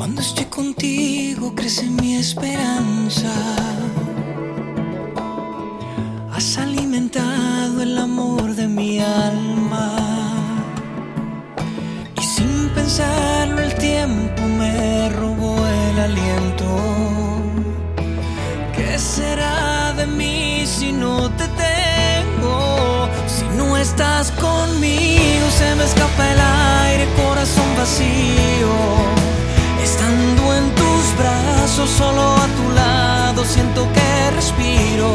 Cuando estoy contigo crece mi esperanza. Has alimentado el amor de mi alma. Y sin pensarlo el tiempo me robó el aliento. ¿Qué será de mí si no te tengo? Si no estás conmigo se me escapa el aire, corazón vacío. Estando en tus brazos, solo a tu lado, siento que respiro.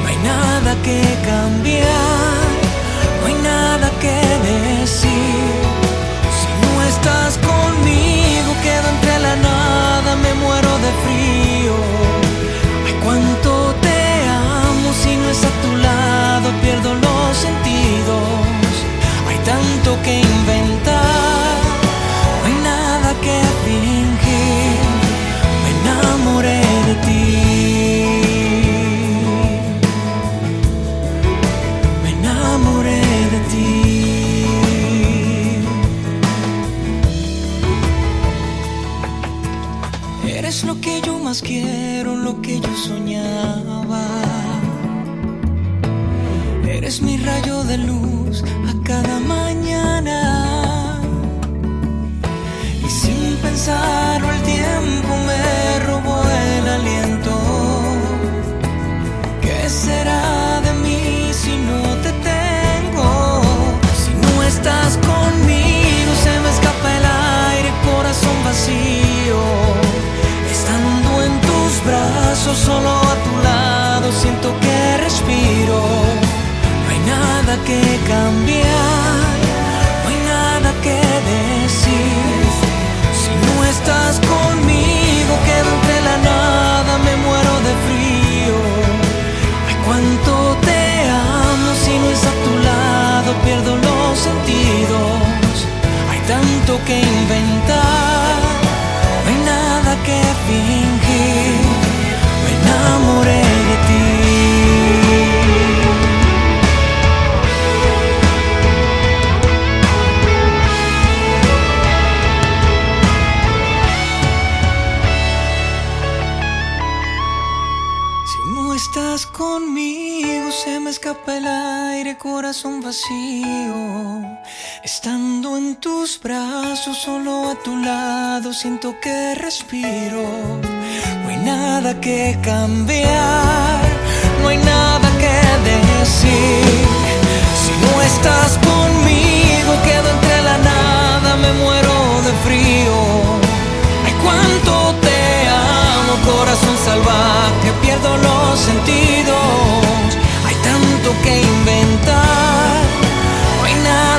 No hay nada que cambiar, Eres lo que yo más quiero, lo que yo soñaba. Eres mi rayo de luz a cada mañana. Y sin pensarlo el tiempo solo a tu lado, siento que respiro. No hay nada que cambiar, no hay nada que decir. Si no estás conmigo, quedo entre la nada, me muero de frío. Ay, cuánto te amo, si no es a tu lado, pierdo los sentidos. Hay tanto que inventar, se me escapa el aire, corazón vacío. Estando en tus brazos, solo a tu lado, siento que respiro. No hay nada que cambiar, no hay nada que decir.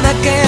Tanto que